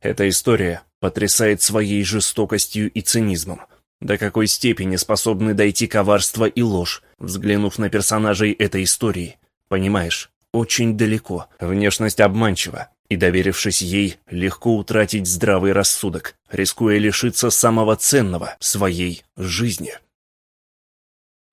Эта история потрясает своей жестокостью и цинизмом. До какой степени способны дойти коварство и ложь, взглянув на персонажей этой истории. Понимаешь, очень далеко. Внешность обманчива, и, доверившись ей, легко утратить здравый рассудок, рискуя лишиться самого ценного – своей жизни.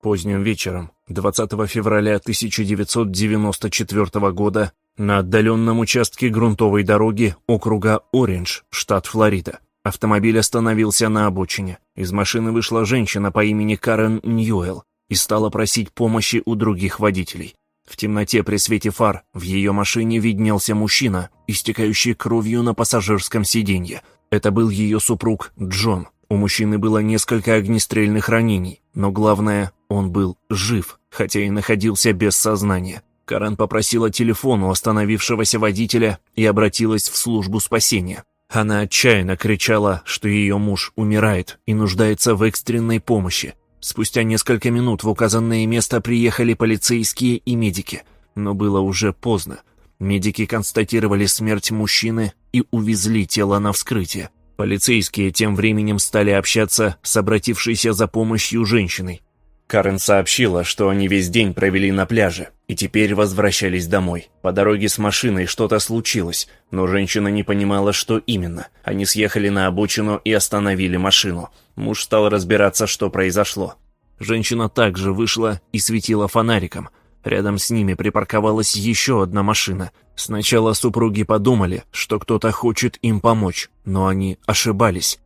Поздним вечером, 20 февраля 1994 года, на отдаленном участке грунтовой дороги округа Ориндж, штат Флорида, автомобиль остановился на обочине. Из машины вышла женщина по имени Карен Ньюэлл и стала просить помощи у других водителей. В темноте при свете фар в ее машине виднелся мужчина, истекающий кровью на пассажирском сиденье. Это был ее супруг Джон. У мужчины было несколько огнестрельных ранений, но главное, он был жив, хотя и находился без сознания. Карен попросила телефон у остановившегося водителя и обратилась в службу спасения. Она отчаянно кричала, что ее муж умирает и нуждается в экстренной помощи. Спустя несколько минут в указанное место приехали полицейские и медики, но было уже поздно. Медики констатировали смерть мужчины и увезли тело на вскрытие. Полицейские тем временем стали общаться с обратившейся за помощью женщиной. Карен сообщила, что они весь день провели на пляже и теперь возвращались домой. По дороге с машиной что-то случилось, но женщина не понимала, что именно. Они съехали на обочину и остановили машину. Муж стал разбираться, что произошло. Женщина также вышла и светила фонариком. Рядом с ними припарковалась еще одна машина. Сначала супруги подумали, что кто-то хочет им помочь, но они ошибались.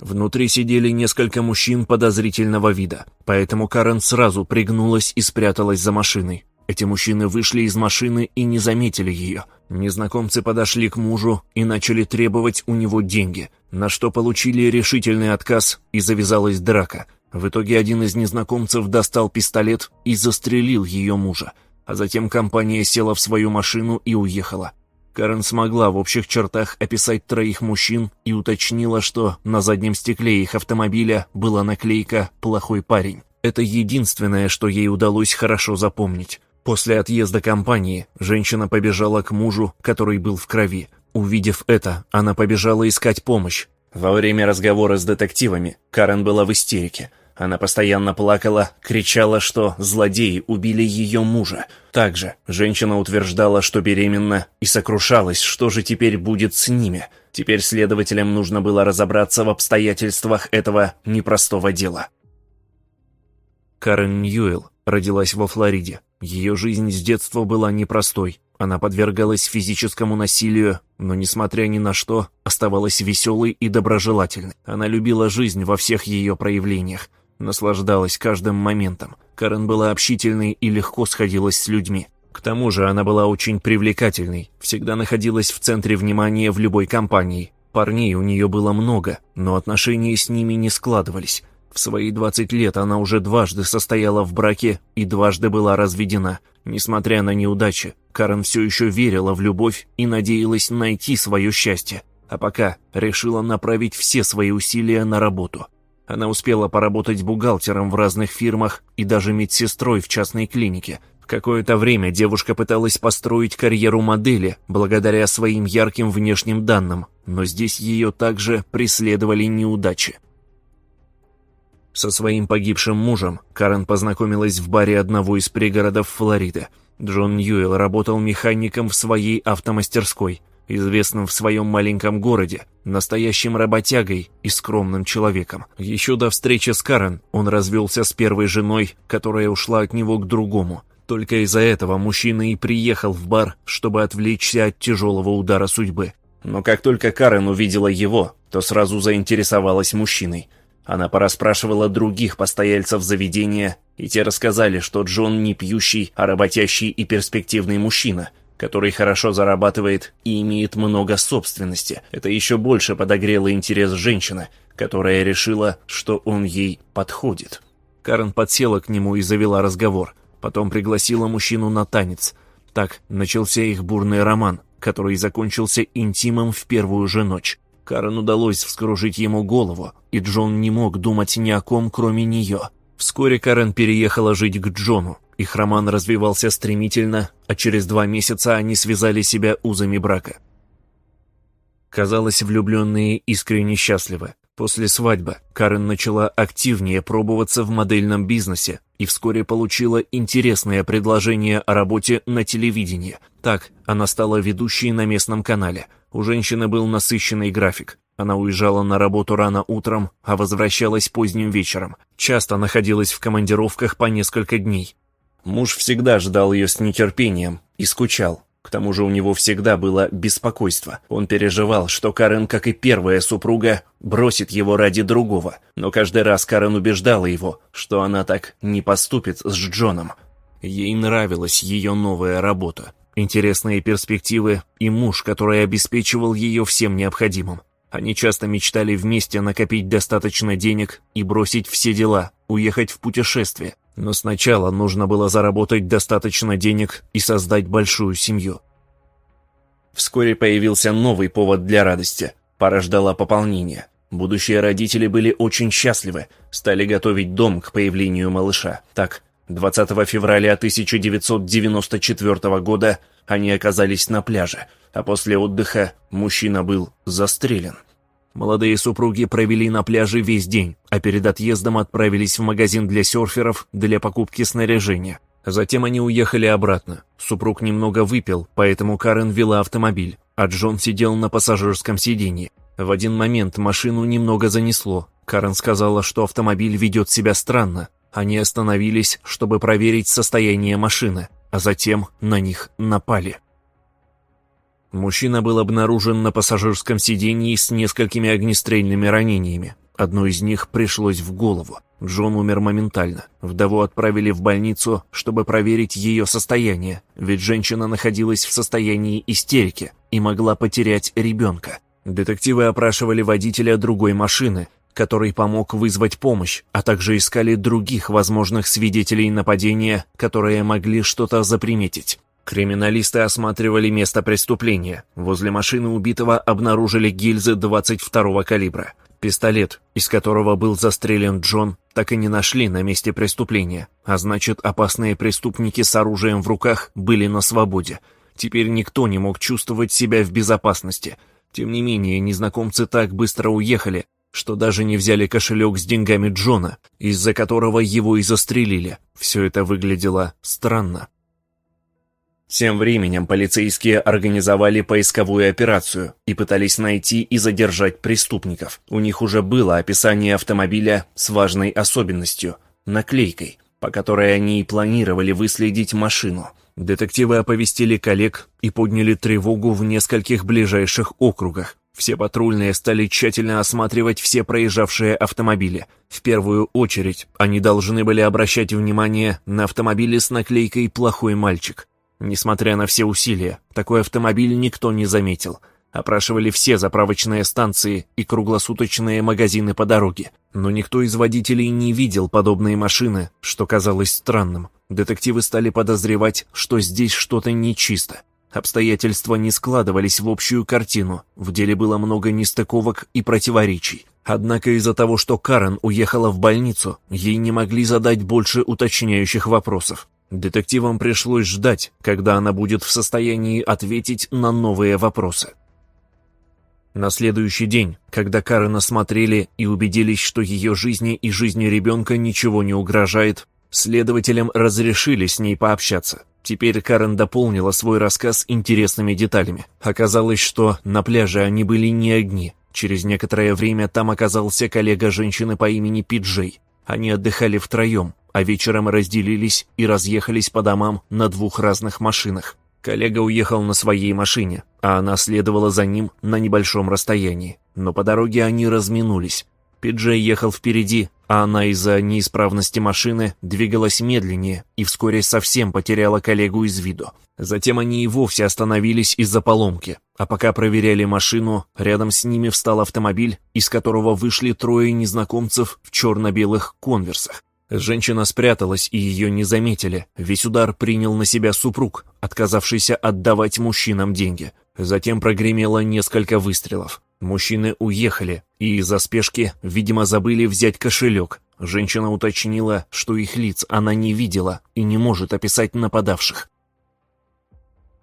Внутри сидели несколько мужчин подозрительного вида, поэтому Карен сразу пригнулась и спряталась за машиной. Эти мужчины вышли из машины и не заметили ее. Незнакомцы подошли к мужу и начали требовать у него деньги, на что получили решительный отказ и завязалась драка. В итоге один из незнакомцев достал пистолет и застрелил ее мужа, а затем компания села в свою машину и уехала. Карен смогла в общих чертах описать троих мужчин и уточнила, что на заднем стекле их автомобиля была наклейка «Плохой парень». Это единственное, что ей удалось хорошо запомнить. После отъезда компании женщина побежала к мужу, который был в крови. Увидев это, она побежала искать помощь. Во время разговора с детективами Карен была в истерике. Она постоянно плакала, кричала, что злодеи убили ее мужа. Также женщина утверждала, что беременна, и сокрушалась, что же теперь будет с ними. Теперь следователям нужно было разобраться в обстоятельствах этого непростого дела. Карен Ньюэлл родилась во Флориде. Ее жизнь с детства была непростой. Она подвергалась физическому насилию, но, несмотря ни на что, оставалась веселой и доброжелательной. Она любила жизнь во всех ее проявлениях наслаждалась каждым моментом. Карен была общительной и легко сходилась с людьми. К тому же она была очень привлекательной, всегда находилась в центре внимания в любой компании. Парней у нее было много, но отношения с ними не складывались. В свои 20 лет она уже дважды состояла в браке и дважды была разведена. Несмотря на неудачи, Карен все еще верила в любовь и надеялась найти свое счастье. А пока решила направить все свои усилия на работу – она успела поработать бухгалтером в разных фирмах и даже медсестрой в частной клинике. Какое-то время девушка пыталась построить карьеру модели благодаря своим ярким внешним данным, но здесь ее также преследовали неудачи. Со своим погибшим мужем Карен познакомилась в баре одного из пригородов Флориды. Джон Ньюэлл работал механиком в своей автомастерской, известным в своем маленьком городе, настоящим работягой и скромным человеком. Еще до встречи с Карен он развелся с первой женой, которая ушла от него к другому. Только из-за этого мужчина и приехал в бар, чтобы отвлечься от тяжелого удара судьбы. Но как только Карен увидела его, то сразу заинтересовалась мужчиной. Она порасспрашивала других постояльцев заведения, и те рассказали, что Джон не пьющий, а работящий и перспективный мужчина – который хорошо зарабатывает и имеет много собственности. Это еще больше подогрело интерес женщины, которая решила, что он ей подходит. Карен подсела к нему и завела разговор. Потом пригласила мужчину на танец. Так начался их бурный роман, который закончился интимом в первую же ночь. Карен удалось вскружить ему голову, и Джон не мог думать ни о ком, кроме нее. Вскоре Карен переехала жить к Джону, их роман развивался стремительно, а через два месяца они связали себя узами брака. Казалось, влюбленные искренне счастливы. После свадьбы Карен начала активнее пробоваться в модельном бизнесе и вскоре получила интересное предложение о работе на телевидении. Так, она стала ведущей на местном канале. У женщины был насыщенный график. Она уезжала на работу рано утром, а возвращалась поздним вечером. Часто находилась в командировках по несколько дней. Муж всегда ждал ее с нетерпением и скучал. К тому же у него всегда было беспокойство. Он переживал, что Карен, как и первая супруга, бросит его ради другого. Но каждый раз Карен убеждала его, что она так не поступит с Джоном. Ей нравилась ее новая работа. Интересные перспективы и муж, который обеспечивал ее всем необходимым. Они часто мечтали вместе накопить достаточно денег и бросить все дела, уехать в путешествие. Но сначала нужно было заработать достаточно денег и создать большую семью. Вскоре появился новый повод для радости. Пара ждала пополнения. Будущие родители были очень счастливы, стали готовить дом к появлению малыша. Так, 20 февраля 1994 года они оказались на пляже, а после отдыха мужчина был застрелен. Молодые супруги провели на пляже весь день, а перед отъездом отправились в магазин для серферов для покупки снаряжения. Затем они уехали обратно. Супруг немного выпил, поэтому Карен вела автомобиль, а Джон сидел на пассажирском сиденье. В один момент машину немного занесло. Карен сказала, что автомобиль ведет себя странно. Они остановились, чтобы проверить состояние машины, а затем на них напали. Мужчина был обнаружен на пассажирском сиденье с несколькими огнестрельными ранениями. Одно из них пришлось в голову. Джон умер моментально. Вдову отправили в больницу, чтобы проверить ее состояние, ведь женщина находилась в состоянии истерики и могла потерять ребенка. Детективы опрашивали водителя другой машины, который помог вызвать помощь, а также искали других возможных свидетелей нападения, которые могли что-то заприметить. Криминалисты осматривали место преступления. Возле машины убитого обнаружили гильзы 22-го калибра. Пистолет, из которого был застрелен Джон, так и не нашли на месте преступления, а значит, опасные преступники с оружием в руках были на свободе. Теперь никто не мог чувствовать себя в безопасности. Тем не менее, незнакомцы так быстро уехали, что даже не взяли кошелек с деньгами Джона, из-за которого его и застрелили. Все это выглядело странно. Тем временем полицейские организовали поисковую операцию и пытались найти и задержать преступников. У них уже было описание автомобиля с важной особенностью – наклейкой, по которой они и планировали выследить машину. Детективы оповестили коллег и подняли тревогу в нескольких ближайших округах. Все патрульные стали тщательно осматривать все проезжавшие автомобили. В первую очередь они должны были обращать внимание на автомобили с наклейкой «Плохой мальчик». Несмотря на все усилия, такой автомобиль никто не заметил. Опрашивали все заправочные станции и круглосуточные магазины по дороге. Но никто из водителей не видел подобные машины, что казалось странным. Детективы стали подозревать, что здесь что-то нечисто. Обстоятельства не складывались в общую картину, в деле было много нестыковок и противоречий. Однако из-за того, что Карен уехала в больницу, ей не могли задать больше уточняющих вопросов. Детективам пришлось ждать, когда она будет в состоянии ответить на новые вопросы. На следующий день, когда Карен осмотрели и убедились, что ее жизни и жизни ребенка ничего не угрожает, следователям разрешили с ней пообщаться. Теперь Карен дополнила свой рассказ интересными деталями. Оказалось, что на пляже они были не одни. Через некоторое время там оказался коллега женщины по имени Пиджей. Они отдыхали втроем, а вечером разделились и разъехались по домам на двух разных машинах. Коллега уехал на своей машине, а она следовала за ним на небольшом расстоянии. Но по дороге они разминулись. Пиджей ехал впереди, а она из-за неисправности машины двигалась медленнее и вскоре совсем потеряла коллегу из виду. Затем они и вовсе остановились из-за поломки, а пока проверяли машину, рядом с ними встал автомобиль, из которого вышли трое незнакомцев в черно-белых конверсах. Женщина спряталась, и ее не заметили. Весь удар принял на себя супруг, отказавшийся отдавать мужчинам деньги. Затем прогремело несколько выстрелов. Мужчины уехали, и из-за спешки, видимо, забыли взять кошелек. Женщина уточнила, что их лиц она не видела и не может описать нападавших.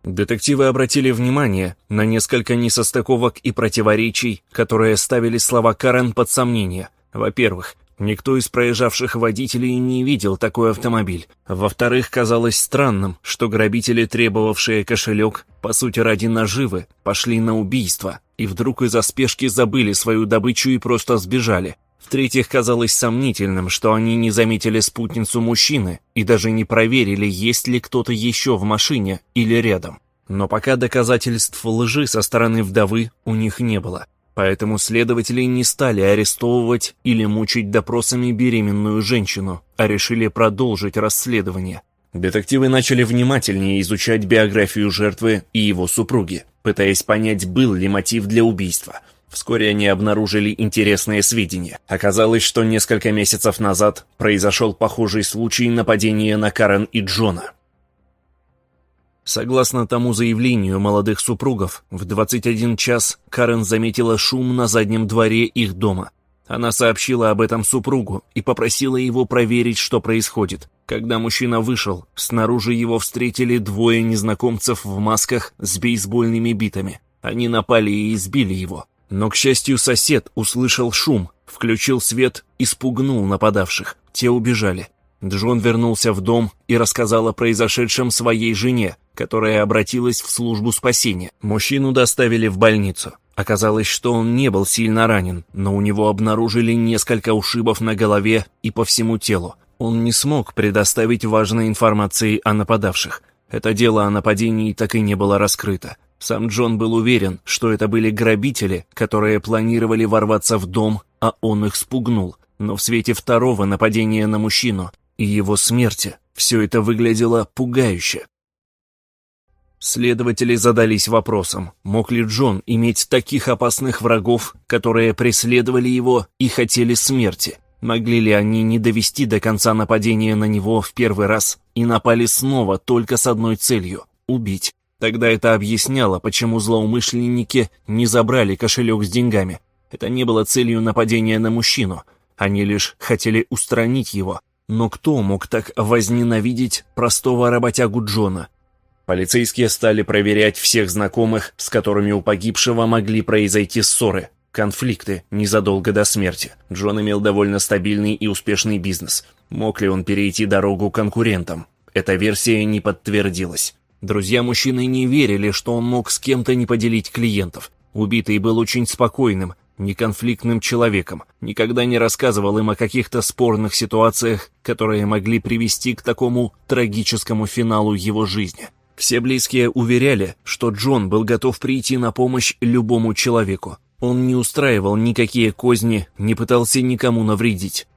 Детективы обратили внимание на несколько несостыковок и противоречий, которые ставили слова Карен под сомнение. Во-первых, никто из проезжавших водителей не видел такой автомобиль. Во-вторых, казалось странным, что грабители, требовавшие кошелек, по сути ради наживы, пошли на убийство, и вдруг из-за спешки забыли свою добычу и просто сбежали. В-третьих, казалось сомнительным, что они не заметили спутницу мужчины и даже не проверили, есть ли кто-то еще в машине или рядом. Но пока доказательств лжи со стороны вдовы у них не было. Поэтому следователи не стали арестовывать или мучить допросами беременную женщину, а решили продолжить расследование. Детективы начали внимательнее изучать биографию жертвы и его супруги, пытаясь понять, был ли мотив для убийства – Вскоре они обнаружили интересные сведения. Оказалось, что несколько месяцев назад произошел похожий случай нападения на Карен и Джона. Согласно тому заявлению молодых супругов, в 21 час Карен заметила шум на заднем дворе их дома. Она сообщила об этом супругу и попросила его проверить, что происходит. Когда мужчина вышел, снаружи его встретили двое незнакомцев в масках с бейсбольными битами. Они напали и избили его. Но, к счастью, сосед услышал шум, включил свет и спугнул нападавших. Те убежали. Джон вернулся в дом и рассказал о произошедшем своей жене, которая обратилась в службу спасения. Мужчину доставили в больницу. Оказалось, что он не был сильно ранен, но у него обнаружили несколько ушибов на голове и по всему телу. Он не смог предоставить важной информации о нападавших. Это дело о нападении так и не было раскрыто. Сам Джон был уверен, что это были грабители, которые планировали ворваться в дом, а он их спугнул. Но в свете второго нападения на мужчину и его смерти все это выглядело пугающе. Следователи задались вопросом, мог ли Джон иметь таких опасных врагов, которые преследовали его и хотели смерти. Могли ли они не довести до конца нападения на него в первый раз и напали снова только с одной целью — убить? Тогда это объясняло, почему злоумышленники не забрали кошелек с деньгами. Это не было целью нападения на мужчину. Они лишь хотели устранить его. Но кто мог так возненавидеть простого работягу Джона? Полицейские стали проверять всех знакомых, с которыми у погибшего могли произойти ссоры, конфликты незадолго до смерти. Джон имел довольно стабильный и успешный бизнес. Мог ли он перейти дорогу конкурентам? Эта версия не подтвердилась. Друзья мужчины не верили, что он мог с кем-то не поделить клиентов. Убитый был очень спокойным, неконфликтным человеком, никогда не рассказывал им о каких-то спорных ситуациях, которые могли привести к такому трагическому финалу его жизни. Все близкие уверяли, что Джон был готов прийти на помощь любому человеку. Он не устраивал никакие козни, не пытался никому навредить.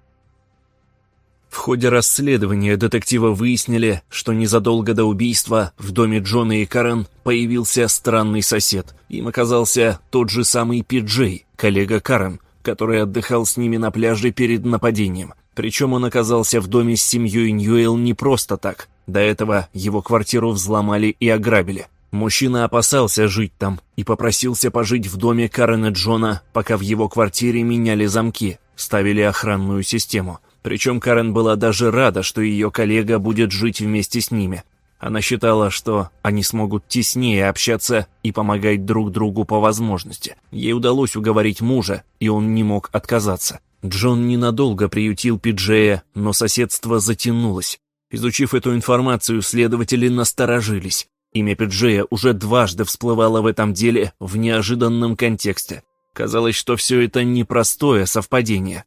В ходе расследования детективы выяснили, что незадолго до убийства в доме Джона и Карен появился странный сосед. Им оказался тот же самый Пиджей, коллега Карен, который отдыхал с ними на пляже перед нападением. Причем он оказался в доме с семьей Ньюэлл не просто так. До этого его квартиру взломали и ограбили. Мужчина опасался жить там и попросился пожить в доме Карена Джона, пока в его квартире меняли замки, ставили охранную систему – причем Карен была даже рада, что ее коллега будет жить вместе с ними. Она считала, что они смогут теснее общаться и помогать друг другу по возможности. Ей удалось уговорить мужа, и он не мог отказаться. Джон ненадолго приютил Пиджея, но соседство затянулось. Изучив эту информацию, следователи насторожились. Имя Пиджея уже дважды всплывало в этом деле в неожиданном контексте. Казалось, что все это непростое совпадение.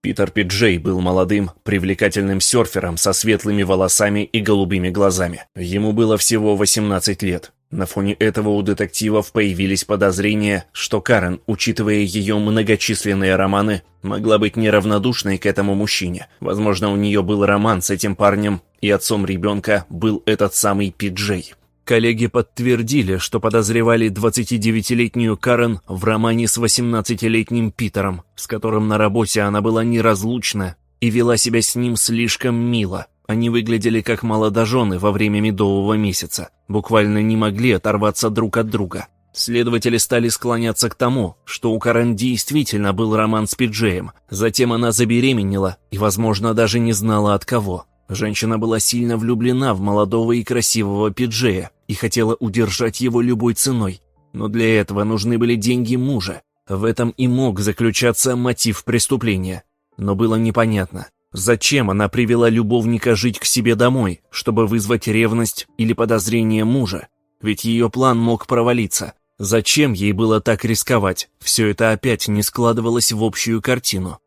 Питер Пиджей был молодым, привлекательным серфером со светлыми волосами и голубыми глазами. Ему было всего 18 лет. На фоне этого у детективов появились подозрения, что Карен, учитывая ее многочисленные романы, могла быть неравнодушной к этому мужчине. Возможно, у нее был роман с этим парнем, и отцом ребенка был этот самый Пиджей. Коллеги подтвердили, что подозревали 29-летнюю Карен в романе с 18-летним Питером, с которым на работе она была неразлучна и вела себя с ним слишком мило. Они выглядели как молодожены во время медового месяца, буквально не могли оторваться друг от друга. Следователи стали склоняться к тому, что у Карен действительно был роман с Пиджеем. Затем она забеременела и, возможно, даже не знала от кого. Женщина была сильно влюблена в молодого и красивого Пиджея и хотела удержать его любой ценой. Но для этого нужны были деньги мужа. В этом и мог заключаться мотив преступления. Но было непонятно, зачем она привела любовника жить к себе домой, чтобы вызвать ревность или подозрение мужа. Ведь ее план мог провалиться. Зачем ей было так рисковать? Все это опять не складывалось в общую картину.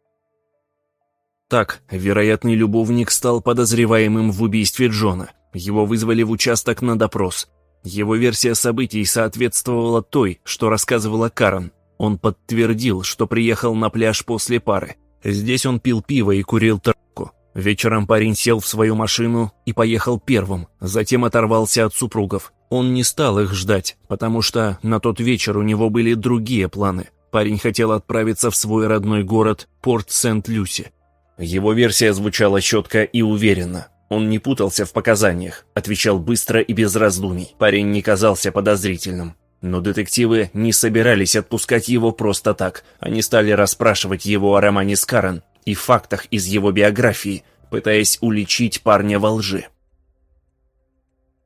Так, вероятный любовник стал подозреваемым в убийстве Джона. Его вызвали в участок на допрос. Его версия событий соответствовала той, что рассказывала Карен. Он подтвердил, что приехал на пляж после пары. Здесь он пил пиво и курил травку. Вечером парень сел в свою машину и поехал первым, затем оторвался от супругов. Он не стал их ждать, потому что на тот вечер у него были другие планы. Парень хотел отправиться в свой родной город Порт Сент-Люси. Его версия звучала четко и уверенно. Он не путался в показаниях, отвечал быстро и без раздумий. Парень не казался подозрительным. Но детективы не собирались отпускать его просто так. Они стали расспрашивать его о романе с Карен и фактах из его биографии, пытаясь уличить парня во лжи.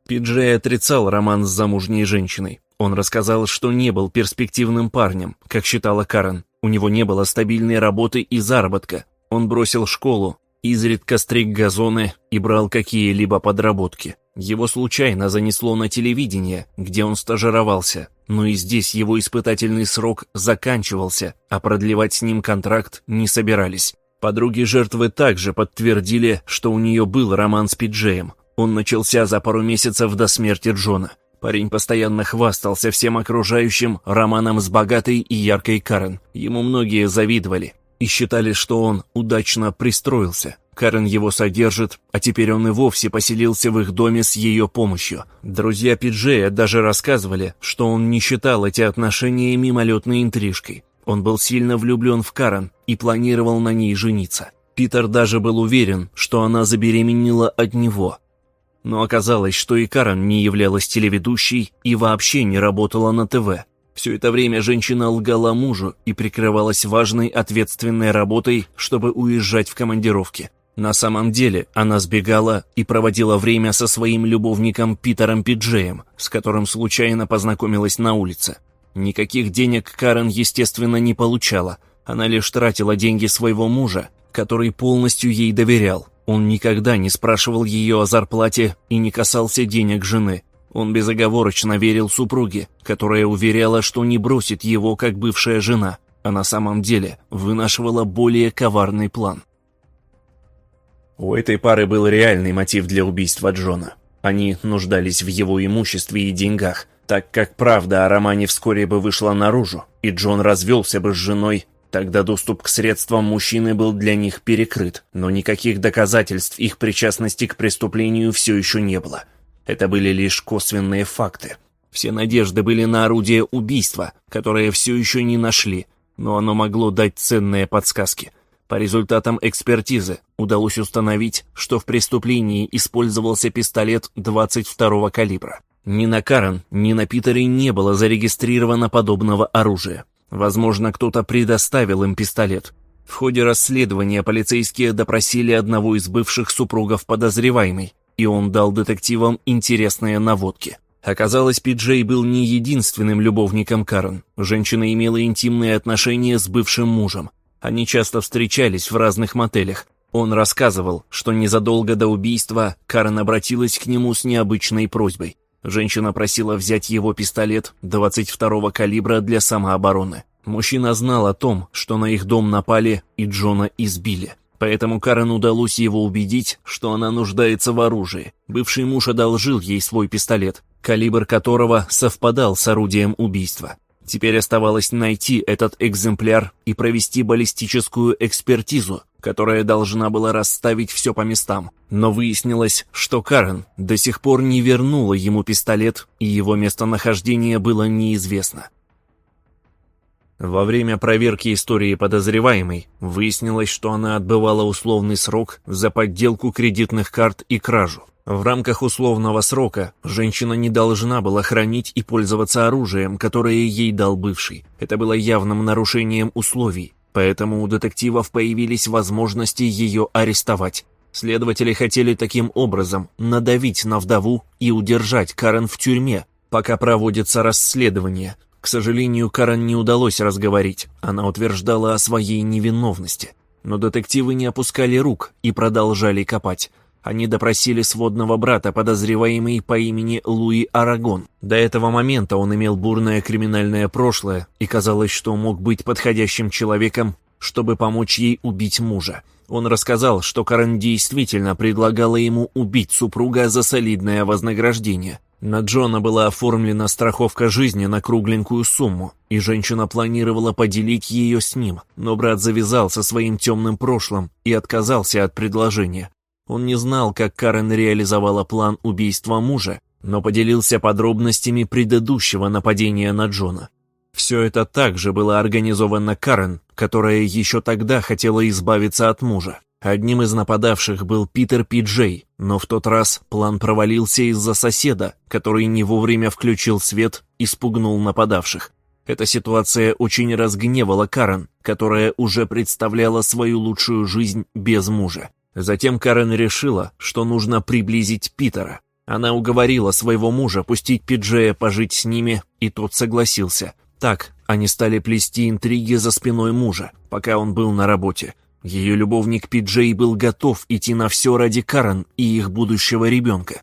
Пиджей отрицал роман с замужней женщиной. Он рассказал, что не был перспективным парнем, как считала Карен. У него не было стабильной работы и заработка, он бросил школу, изредка стриг газоны и брал какие-либо подработки. Его случайно занесло на телевидение, где он стажировался, но и здесь его испытательный срок заканчивался, а продлевать с ним контракт не собирались. Подруги жертвы также подтвердили, что у нее был роман с Пиджеем. Он начался за пару месяцев до смерти Джона. Парень постоянно хвастался всем окружающим романом с богатой и яркой Карен. Ему многие завидовали и считали, что он удачно пристроился. Карен его содержит, а теперь он и вовсе поселился в их доме с ее помощью. Друзья Пиджея даже рассказывали, что он не считал эти отношения мимолетной интрижкой. Он был сильно влюблен в Карен и планировал на ней жениться. Питер даже был уверен, что она забеременела от него. Но оказалось, что и Карен не являлась телеведущей и вообще не работала на ТВ. Все это время женщина лгала мужу и прикрывалась важной ответственной работой, чтобы уезжать в командировки. На самом деле она сбегала и проводила время со своим любовником Питером Пиджеем, с которым случайно познакомилась на улице. Никаких денег Карен, естественно, не получала. Она лишь тратила деньги своего мужа, который полностью ей доверял. Он никогда не спрашивал ее о зарплате и не касался денег жены. Он безоговорочно верил супруге, которая уверяла, что не бросит его, как бывшая жена, а на самом деле вынашивала более коварный план. У этой пары был реальный мотив для убийства Джона. Они нуждались в его имуществе и деньгах, так как правда о романе вскоре бы вышла наружу, и Джон развелся бы с женой, тогда доступ к средствам мужчины был для них перекрыт, но никаких доказательств их причастности к преступлению все еще не было – это были лишь косвенные факты. Все надежды были на орудие убийства, которое все еще не нашли, но оно могло дать ценные подсказки. По результатам экспертизы удалось установить, что в преступлении использовался пистолет 22-го калибра. Ни на Карен, ни на Питере не было зарегистрировано подобного оружия. Возможно, кто-то предоставил им пистолет. В ходе расследования полицейские допросили одного из бывших супругов подозреваемой, и он дал детективам интересные наводки. Оказалось, Пиджей был не единственным любовником Карен. Женщина имела интимные отношения с бывшим мужем. Они часто встречались в разных мотелях. Он рассказывал, что незадолго до убийства Карен обратилась к нему с необычной просьбой. Женщина просила взять его пистолет 22-го калибра для самообороны. Мужчина знал о том, что на их дом напали и Джона избили. Поэтому Карен удалось его убедить, что она нуждается в оружии. Бывший муж одолжил ей свой пистолет, калибр которого совпадал с орудием убийства. Теперь оставалось найти этот экземпляр и провести баллистическую экспертизу, которая должна была расставить все по местам. Но выяснилось, что Карен до сих пор не вернула ему пистолет, и его местонахождение было неизвестно. Во время проверки истории подозреваемой выяснилось, что она отбывала условный срок за подделку кредитных карт и кражу. В рамках условного срока женщина не должна была хранить и пользоваться оружием, которое ей дал бывший. Это было явным нарушением условий, поэтому у детективов появились возможности ее арестовать. Следователи хотели таким образом надавить на вдову и удержать Карен в тюрьме, пока проводится расследование. К сожалению, Карен не удалось разговорить, она утверждала о своей невиновности. Но детективы не опускали рук и продолжали копать. Они допросили сводного брата, подозреваемый по имени Луи Арагон. До этого момента он имел бурное криминальное прошлое, и казалось, что мог быть подходящим человеком, чтобы помочь ей убить мужа. Он рассказал, что Карен действительно предлагала ему убить супруга за солидное вознаграждение. На Джона была оформлена страховка жизни на кругленькую сумму, и женщина планировала поделить ее с ним, но брат завязал со своим темным прошлым и отказался от предложения. Он не знал, как Карен реализовала план убийства мужа, но поделился подробностями предыдущего нападения на Джона. Все это также было организовано Карен, которая еще тогда хотела избавиться от мужа. Одним из нападавших был Питер Пиджей, но в тот раз план провалился из-за соседа, который не вовремя включил свет и спугнул нападавших. Эта ситуация очень разгневала Карен, которая уже представляла свою лучшую жизнь без мужа. Затем Карен решила, что нужно приблизить Питера. Она уговорила своего мужа пустить Пиджея пожить с ними, и тот согласился – так они стали плести интриги за спиной мужа, пока он был на работе. Ее любовник Пиджей был готов идти на все ради Карен и их будущего ребенка.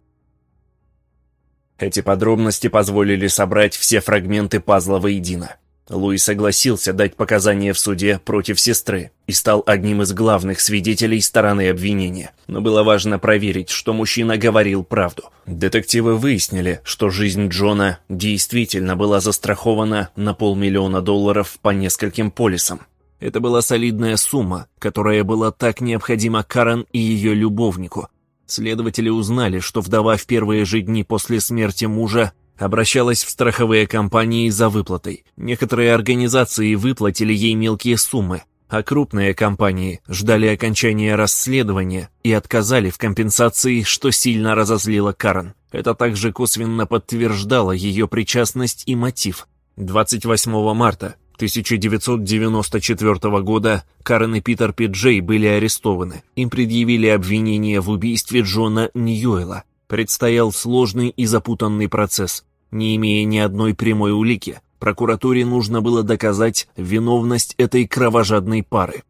Эти подробности позволили собрать все фрагменты пазла воедино. Луи согласился дать показания в суде против сестры и стал одним из главных свидетелей стороны обвинения. Но было важно проверить, что мужчина говорил правду. Детективы выяснили, что жизнь Джона действительно была застрахована на полмиллиона долларов по нескольким полисам. Это была солидная сумма, которая была так необходима Карен и ее любовнику. Следователи узнали, что вдова в первые же дни после смерти мужа обращалась в страховые компании за выплатой. Некоторые организации выплатили ей мелкие суммы, а крупные компании ждали окончания расследования и отказали в компенсации, что сильно разозлило Карен. Это также косвенно подтверждало ее причастность и мотив. 28 марта 1994 года Карен и Питер Пиджей были арестованы. Им предъявили обвинение в убийстве Джона Ньюэла. Предстоял сложный и запутанный процесс. Не имея ни одной прямой улики, прокуратуре нужно было доказать виновность этой кровожадной пары.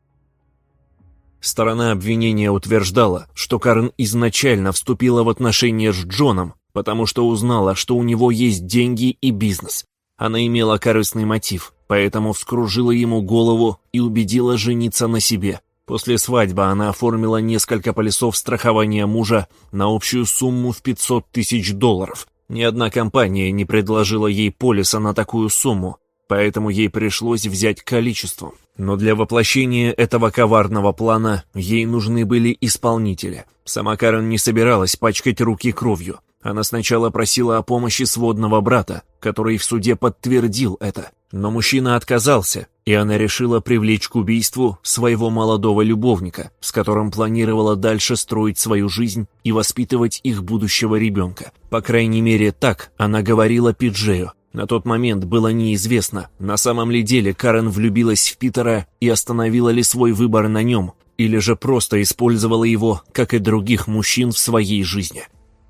Сторона обвинения утверждала, что Карн изначально вступила в отношения с Джоном, потому что узнала, что у него есть деньги и бизнес. Она имела корыстный мотив, поэтому вскружила ему голову и убедила жениться на себе. После свадьбы она оформила несколько полисов страхования мужа на общую сумму в 500 тысяч долларов, ни одна компания не предложила ей полиса на такую сумму, поэтому ей пришлось взять количеством. Но для воплощения этого коварного плана ей нужны были исполнители. Сама Карен не собиралась пачкать руки кровью. Она сначала просила о помощи сводного брата, который в суде подтвердил это. Но мужчина отказался, и она решила привлечь к убийству своего молодого любовника, с которым планировала дальше строить свою жизнь и воспитывать их будущего ребенка. По крайней мере, так она говорила Пиджею. На тот момент было неизвестно, на самом ли деле Карен влюбилась в Питера и остановила ли свой выбор на нем, или же просто использовала его, как и других мужчин в своей жизни.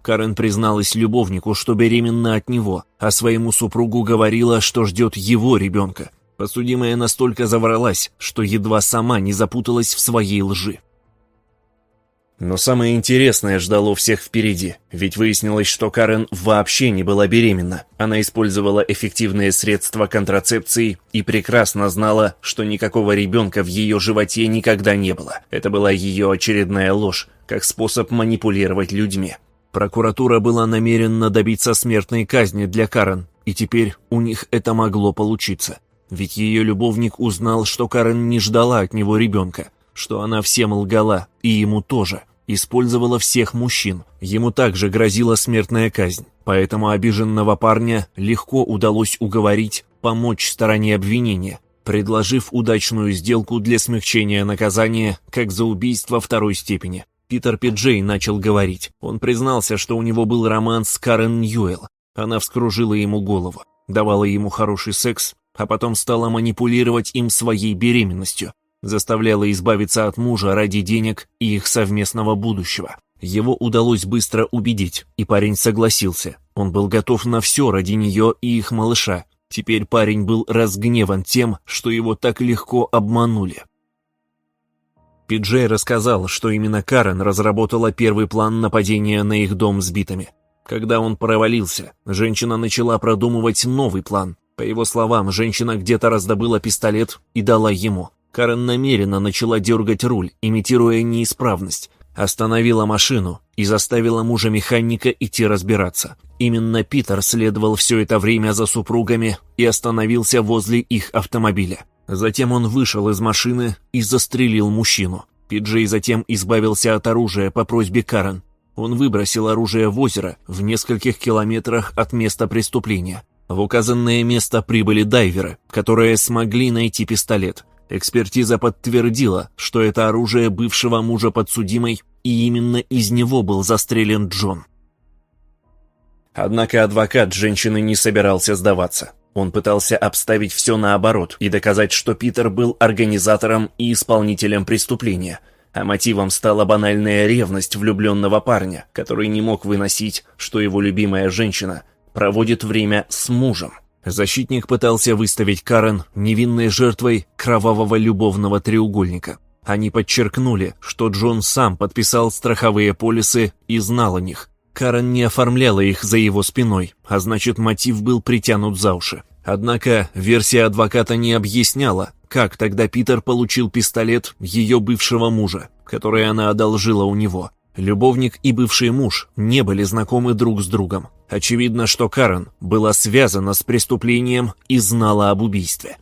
Карен призналась любовнику, что беременна от него, а своему супругу говорила, что ждет его ребенка. Подсудимая настолько завралась, что едва сама не запуталась в своей лжи. Но самое интересное ждало всех впереди, ведь выяснилось, что Карен вообще не была беременна. Она использовала эффективные средства контрацепции и прекрасно знала, что никакого ребенка в ее животе никогда не было. Это была ее очередная ложь, как способ манипулировать людьми. Прокуратура была намерена добиться смертной казни для Карен, и теперь у них это могло получиться. Ведь ее любовник узнал, что Карен не ждала от него ребенка, что она всем лгала, и ему тоже, использовала всех мужчин. Ему также грозила смертная казнь, поэтому обиженного парня легко удалось уговорить помочь стороне обвинения, предложив удачную сделку для смягчения наказания, как за убийство второй степени. Питер Пиджей начал говорить. Он признался, что у него был роман с Карен Ньюэлл. Она вскружила ему голову, давала ему хороший секс, а потом стала манипулировать им своей беременностью. заставляла избавиться от мужа ради денег и их совместного будущего. Его удалось быстро убедить, и парень согласился. Он был готов на все ради нее и их малыша. Теперь парень был разгневан тем, что его так легко обманули. Пиджей рассказал, что именно Карен разработала первый план нападения на их дом с битами. Когда он провалился, женщина начала продумывать новый план. По его словам, женщина где-то раздобыла пистолет и дала ему. Карен намеренно начала дергать руль, имитируя неисправность, остановила машину и заставила мужа-механика идти разбираться. Именно Питер следовал все это время за супругами и остановился возле их автомобиля. Затем он вышел из машины и застрелил мужчину. Пиджей затем избавился от оружия по просьбе Карен. Он выбросил оружие в озеро в нескольких километрах от места преступления. В указанное место прибыли дайверы, которые смогли найти пистолет. Экспертиза подтвердила, что это оружие бывшего мужа подсудимой, и именно из него был застрелен Джон. Однако адвокат женщины не собирался сдаваться. Он пытался обставить все наоборот и доказать, что Питер был организатором и исполнителем преступления, а мотивом стала банальная ревность влюбленного парня, который не мог выносить, что его любимая женщина проводит время с мужем. Защитник пытался выставить Карен невинной жертвой кровавого любовного треугольника. Они подчеркнули, что Джон сам подписал страховые полисы и знал о них. Карен не оформляла их за его спиной, а значит мотив был притянут за уши. Однако версия адвоката не объясняла, как тогда Питер получил пистолет ее бывшего мужа, который она одолжила у него. Любовник и бывший муж не были знакомы друг с другом. Очевидно, что Карен была связана с преступлением и знала об убийстве.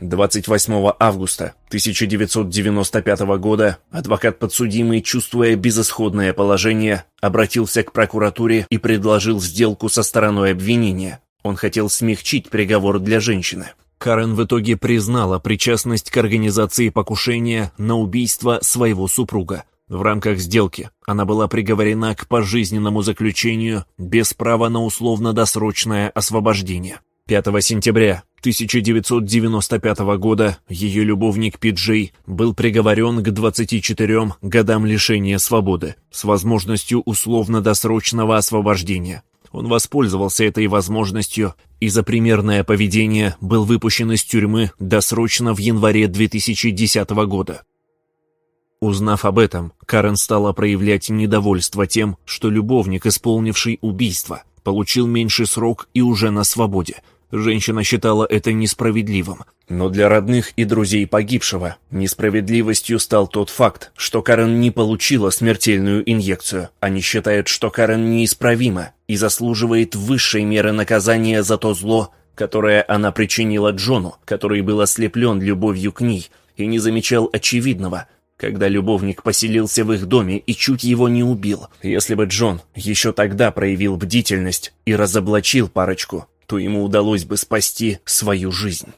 28 августа 1995 года адвокат подсудимый, чувствуя безысходное положение, обратился к прокуратуре и предложил сделку со стороной обвинения. Он хотел смягчить приговор для женщины. Карен в итоге признала причастность к организации покушения на убийство своего супруга. В рамках сделки она была приговорена к пожизненному заключению без права на условно-досрочное освобождение. 5 сентября 1995 года ее любовник Пиджей был приговорен к 24 годам лишения свободы с возможностью условно-досрочного освобождения. Он воспользовался этой возможностью и за примерное поведение был выпущен из тюрьмы досрочно в январе 2010 года. Узнав об этом, Карен стала проявлять недовольство тем, что любовник, исполнивший убийство, получил меньший срок и уже на свободе. Женщина считала это несправедливым. Но для родных и друзей погибшего несправедливостью стал тот факт, что Карен не получила смертельную инъекцию. Они считают, что Карен неисправима и заслуживает высшей меры наказания за то зло, которое она причинила Джону, который был ослеплен любовью к ней и не замечал очевидного – когда любовник поселился в их доме и чуть его не убил. Если бы Джон еще тогда проявил бдительность и разоблачил парочку, то ему удалось бы спасти свою жизнь.